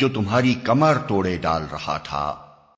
جو تمہاری کمر توڑے ڈال رہا تھا۔